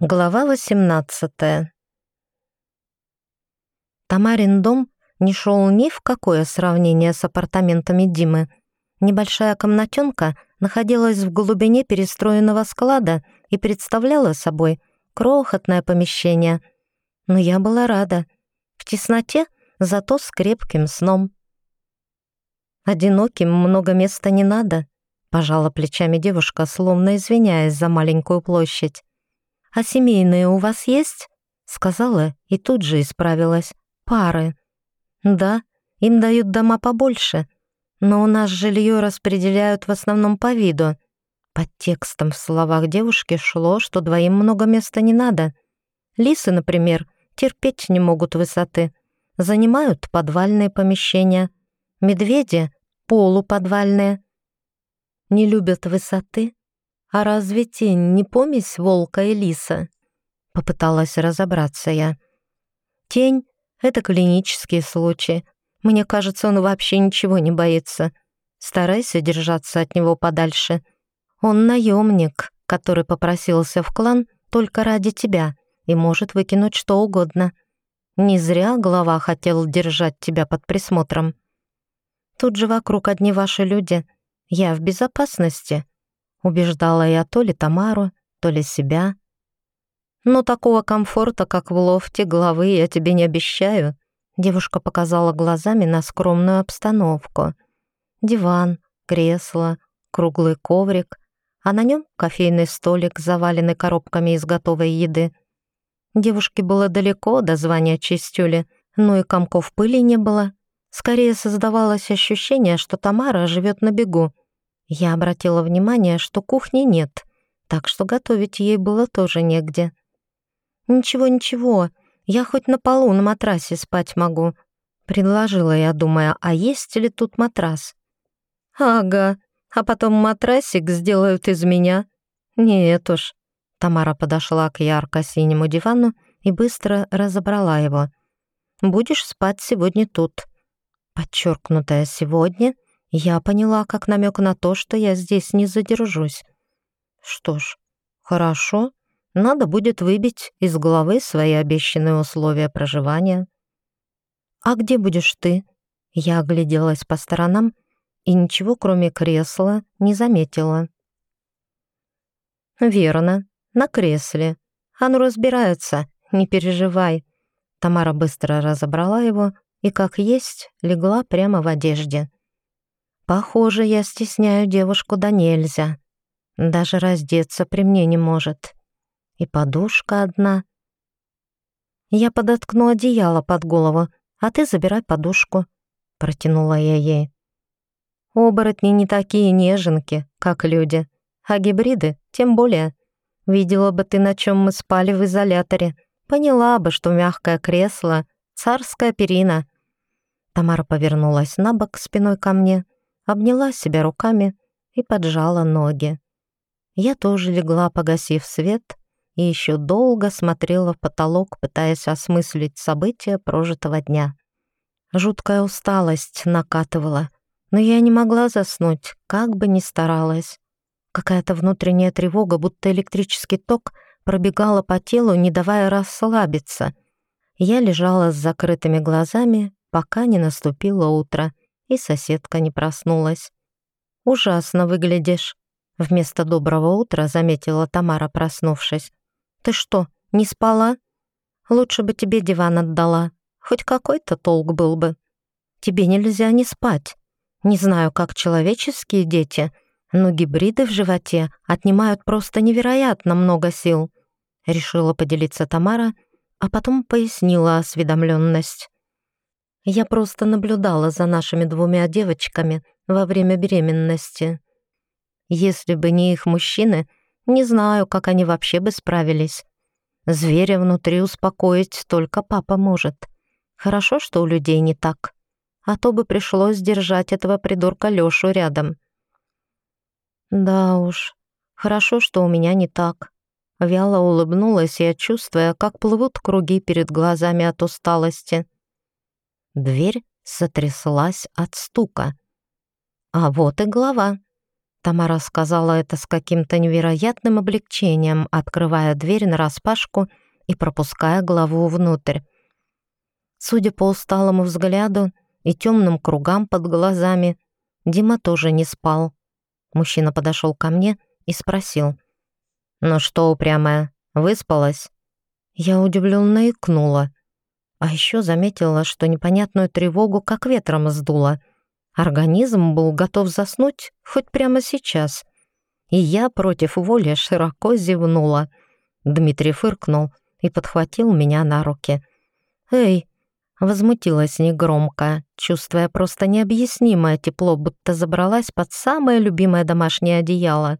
Глава 18 Тамарин дом не шел ни в какое сравнение с апартаментами Димы. Небольшая комнатенка находилась в глубине перестроенного склада и представляла собой крохотное помещение. Но я была рада. В тесноте, зато с крепким сном. Одиноким много места не надо, пожала плечами девушка, словно извиняясь за маленькую площадь. «А семейные у вас есть?» Сказала и тут же исправилась. «Пары». «Да, им дают дома побольше, но у нас жилье распределяют в основном по виду». Под текстом в словах девушки шло, что двоим много места не надо. Лисы, например, терпеть не могут высоты. Занимают подвальные помещения. Медведи — полуподвальные. Не любят высоты, «А разве тень не помесь волка и лиса?» Попыталась разобраться я. «Тень — это клинический случай. Мне кажется, он вообще ничего не боится. Старайся держаться от него подальше. Он наемник, который попросился в клан только ради тебя и может выкинуть что угодно. Не зря глава хотел держать тебя под присмотром. Тут же вокруг одни ваши люди. Я в безопасности». Убеждала я то ли Тамару, то ли себя. «Но такого комфорта, как в лофте, головы я тебе не обещаю», девушка показала глазами на скромную обстановку. Диван, кресло, круглый коврик, а на нем кофейный столик, заваленный коробками из готовой еды. Девушке было далеко до звания чистюли, но и комков пыли не было. Скорее создавалось ощущение, что Тамара живет на бегу. Я обратила внимание, что кухни нет, так что готовить ей было тоже негде. «Ничего, ничего, я хоть на полу на матрасе спать могу», — предложила я, думая, а есть ли тут матрас? «Ага, а потом матрасик сделают из меня?» «Нет уж». Тамара подошла к ярко-синему дивану и быстро разобрала его. «Будешь спать сегодня тут». Подчеркнутое «сегодня» — я поняла, как намек на то, что я здесь не задержусь. Что ж, хорошо. Надо будет выбить из головы свои обещанные условия проживания. «А где будешь ты?» Я огляделась по сторонам и ничего, кроме кресла, не заметила. «Верно, на кресле. Оно разбирается, не переживай». Тамара быстро разобрала его и, как есть, легла прямо в одежде. Похоже, я стесняю девушку да нельзя. Даже раздеться при мне не может. И подушка одна. Я подоткну одеяло под голову, а ты забирай подушку. Протянула я ей. Оборотни не такие неженки, как люди, а гибриды тем более. Видела бы ты, на чем мы спали в изоляторе, поняла бы, что мягкое кресло — царская перина. Тамара повернулась на бок спиной ко мне — обняла себя руками и поджала ноги. Я тоже легла, погасив свет, и еще долго смотрела в потолок, пытаясь осмыслить события прожитого дня. Жуткая усталость накатывала, но я не могла заснуть, как бы ни старалась. Какая-то внутренняя тревога, будто электрический ток, пробегала по телу, не давая расслабиться. Я лежала с закрытыми глазами, пока не наступило утро — и соседка не проснулась. «Ужасно выглядишь», — вместо доброго утра заметила Тамара, проснувшись. «Ты что, не спала? Лучше бы тебе диван отдала. Хоть какой-то толк был бы. Тебе нельзя не спать. Не знаю, как человеческие дети, но гибриды в животе отнимают просто невероятно много сил», — решила поделиться Тамара, а потом пояснила осведомленность. Я просто наблюдала за нашими двумя девочками во время беременности. Если бы не их мужчины, не знаю, как они вообще бы справились. Зверя внутри успокоить только папа может. Хорошо, что у людей не так. А то бы пришлось держать этого придурка Лёшу рядом. Да уж, хорошо, что у меня не так. Вяло улыбнулась я, чувствуя, как плывут круги перед глазами от усталости. Дверь сотряслась от стука. А вот и глава. Тамара сказала это с каким-то невероятным облегчением, открывая дверь нараспашку и пропуская главу внутрь. Судя по усталому взгляду и темным кругам под глазами, Дима тоже не спал. Мужчина подошел ко мне и спросил. «Ну что, упрямая, выспалась?» Я удивленно икнула. А еще заметила, что непонятную тревогу как ветром сдуло. Организм был готов заснуть хоть прямо сейчас. И я против воли широко зевнула. Дмитрий фыркнул и подхватил меня на руки. «Эй!» — возмутилась негромко, чувствуя просто необъяснимое тепло, будто забралась под самое любимое домашнее одеяло.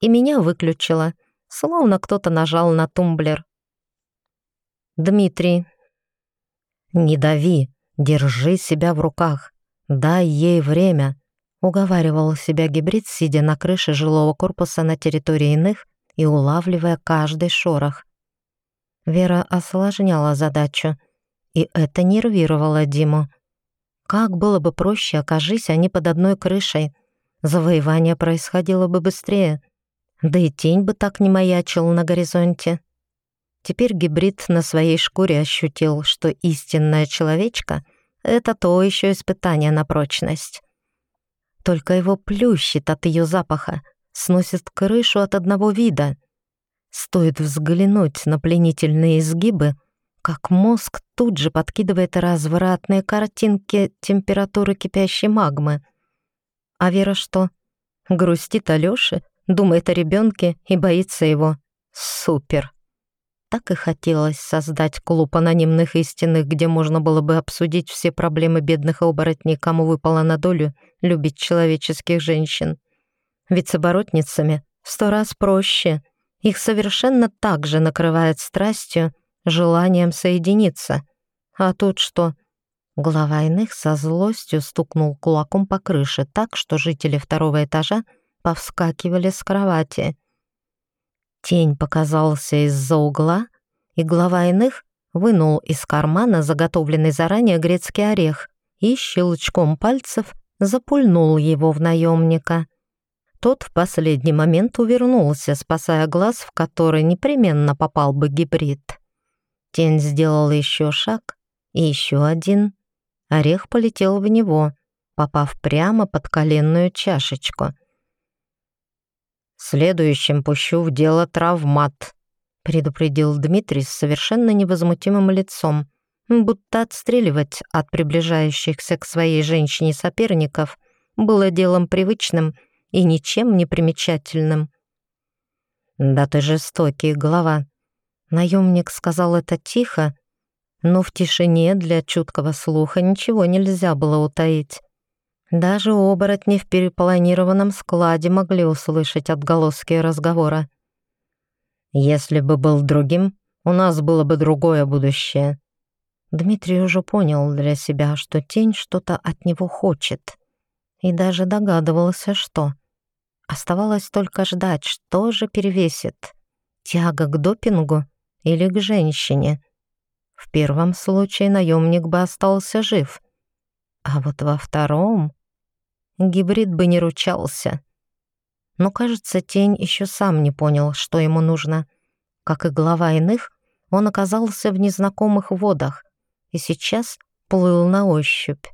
И меня выключила, словно кто-то нажал на тумблер. «Дмитрий, «Не дави, держи себя в руках, дай ей время», уговаривал себя гибрид, сидя на крыше жилого корпуса на территории иных и улавливая каждый шорох. Вера осложняла задачу, и это нервировало Диму. Как было бы проще, окажись они под одной крышей. Завоевание происходило бы быстрее, да и тень бы так не маячил на горизонте. Теперь гибрид на своей шкуре ощутил, что истинная человечка — это то еще испытание на прочность. Только его плющит от ее запаха, сносит крышу от одного вида. Стоит взглянуть на пленительные изгибы, как мозг тут же подкидывает развратные картинки температуры кипящей магмы. А Вера что? Грустит о Лёше, думает о ребенке и боится его. Супер! Так и хотелось создать клуб анонимных истинных, где можно было бы обсудить все проблемы бедных оборотней, кому выпало на долю любить человеческих женщин. Ведь с оборотницами сто раз проще. Их совершенно так же накрывает страстью, желанием соединиться. А тут что? Глава иных со злостью стукнул кулаком по крыше так, что жители второго этажа повскакивали с кровати. Тень показался из-за угла, и глава иных вынул из кармана заготовленный заранее грецкий орех и щелчком пальцев запульнул его в наемника. Тот в последний момент увернулся, спасая глаз, в который непременно попал бы гибрид. Тень сделал еще шаг и еще один. Орех полетел в него, попав прямо под коленную чашечку. «Следующим пущу в дело травмат», — предупредил Дмитрий с совершенно невозмутимым лицом, будто отстреливать от приближающихся к своей женщине соперников было делом привычным и ничем не примечательным. «Да ты жестокий, голова», — наемник сказал это тихо, но в тишине для чуткого слуха ничего нельзя было утаить. Даже оборотни в перепланированном складе могли услышать отголоски разговора. «Если бы был другим, у нас было бы другое будущее». Дмитрий уже понял для себя, что тень что-то от него хочет. И даже догадывался, что. Оставалось только ждать, что же перевесит. Тяга к допингу или к женщине. В первом случае наемник бы остался жив. А вот во втором гибрид бы не ручался. Но, кажется, тень еще сам не понял, что ему нужно. Как и глава иных, он оказался в незнакомых водах и сейчас плыл на ощупь.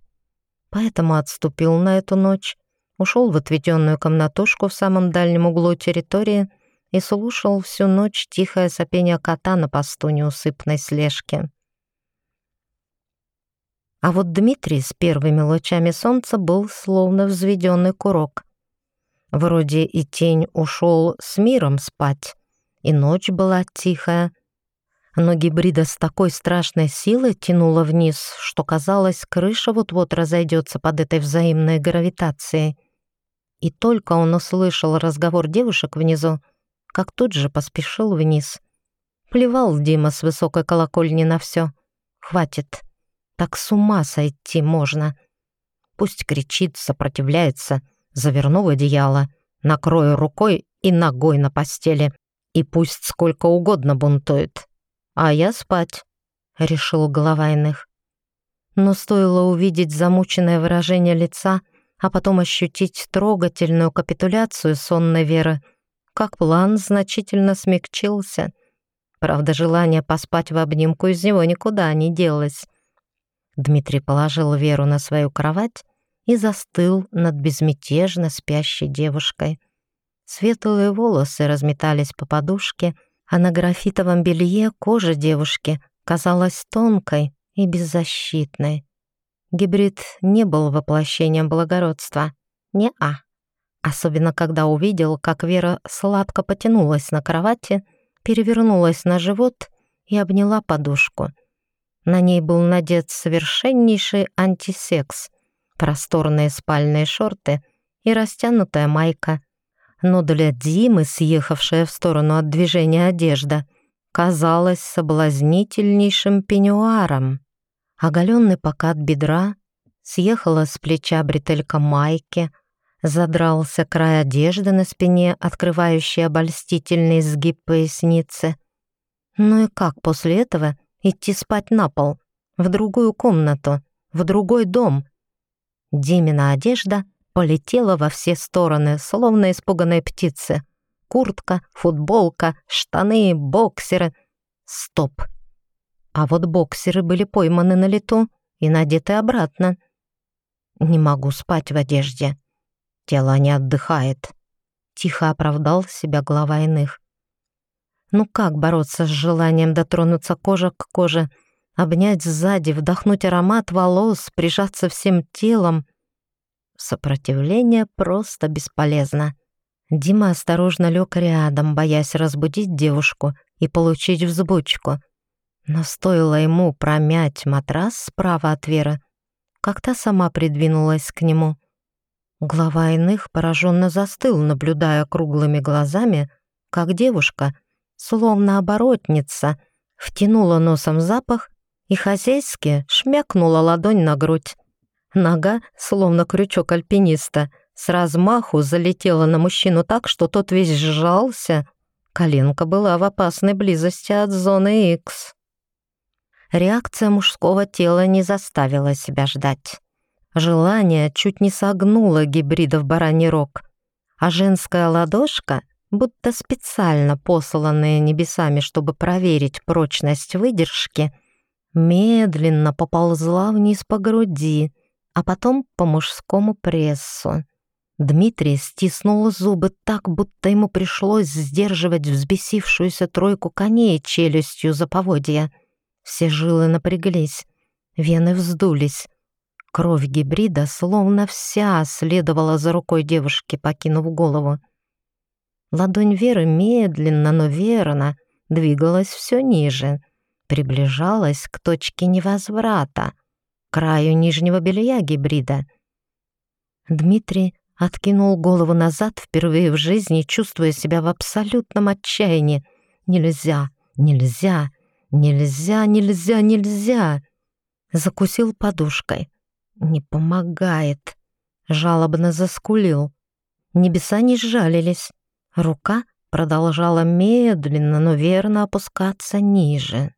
Поэтому отступил на эту ночь, ушел в отведенную комнатушку в самом дальнем углу территории и слушал всю ночь тихое сопение кота на посту неусыпной слежки. А вот Дмитрий с первыми лучами солнца был словно взведенный курок. Вроде и тень ушел с миром спать, и ночь была тихая, но гибрида с такой страшной силой тянула вниз, что казалось, крыша вот-вот разойдется под этой взаимной гравитацией. И только он услышал разговор девушек внизу, как тут же поспешил вниз. Плевал Дима с высокой колокольни на все. Хватит. Так с ума сойти можно. Пусть кричит, сопротивляется, заверну в одеяло, накрою рукой и ногой на постели. И пусть сколько угодно бунтует. А я спать, — решил глава иных. Но стоило увидеть замученное выражение лица, а потом ощутить трогательную капитуляцию сонной Веры, как план значительно смягчился. Правда, желание поспать в обнимку из него никуда не делось. Дмитрий положил Веру на свою кровать и застыл над безмятежно спящей девушкой. Светлые волосы разметались по подушке, а на графитовом белье кожа девушки казалась тонкой и беззащитной. Гибрид не был воплощением благородства. Не-а. Особенно, когда увидел, как Вера сладко потянулась на кровати, перевернулась на живот и обняла подушку. На ней был надет совершеннейший антисекс, просторные спальные шорты и растянутая майка. Но для Димы, съехавшая в сторону от движения одежда, казалась соблазнительнейшим пеньюаром. Оголенный покат бедра, съехала с плеча бретелька майки, задрался край одежды на спине, открывающий обольстительный сгиб поясницы. Ну и как после этого идти спать на пол, в другую комнату, в другой дом? Димина одежда полетела во все стороны, словно испуганные птицы. Куртка, футболка, штаны, боксеры. Стоп! А вот боксеры были пойманы на лету и надеты обратно. Не могу спать в одежде. Тело не отдыхает. Тихо оправдал себя глава иных. Ну как бороться с желанием дотронуться кожа к коже, обнять сзади, вдохнуть аромат волос, прижаться всем телом? Сопротивление просто бесполезно. Дима осторожно лег рядом, боясь разбудить девушку и получить взбучку — но стоило ему промять матрас справа от Веры, как та сама придвинулась к нему. Глава иных пораженно застыл, наблюдая круглыми глазами, как девушка, словно оборотница, втянула носом запах и хозяйски шмякнула ладонь на грудь. Нога, словно крючок альпиниста, с размаху залетела на мужчину так, что тот весь сжался. Коленка была в опасной близости от зоны X. Реакция мужского тела не заставила себя ждать. Желание чуть не согнуло гибрида в бараний рог, а женская ладошка, будто специально посланная небесами, чтобы проверить прочность выдержки, медленно поползла вниз по груди, а потом по мужскому прессу. Дмитрий стиснул зубы так, будто ему пришлось сдерживать взбесившуюся тройку коней челюстью за поводья — все жилы напряглись, вены вздулись. Кровь гибрида словно вся следовала за рукой девушки, покинув голову. Ладонь Веры медленно, но верно двигалась все ниже, приближалась к точке невозврата, краю нижнего белья гибрида. Дмитрий откинул голову назад впервые в жизни, чувствуя себя в абсолютном отчаянии. «Нельзя, нельзя, Нельзя, нельзя, нельзя. Закусил подушкой. Не помогает. Жалобно заскулил. Небеса не сжалились. Рука продолжала медленно, но верно опускаться ниже.